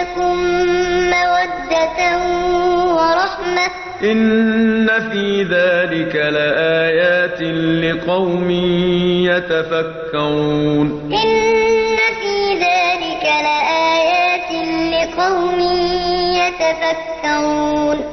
بينكم مودة ورحمة. إن في ذلك لآيات لقوم يتفكرون. إن في ذلك لآيات لقوم يتفكرون.